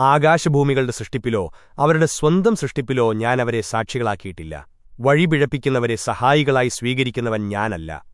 ആകാശഭൂമികളുടെ സൃഷ്ടിപ്പിലോ അവരുടെ സ്വന്തം സൃഷ്ടിപ്പിലോ ഞാൻ അവരെ സാക്ഷികളാക്കിയിട്ടില്ല. വഴിപിഴപ്പിക്കുന്നവരെ സഹായികളായി സ്വീകരിക്കുന്നവൻ ഞാനല്ല.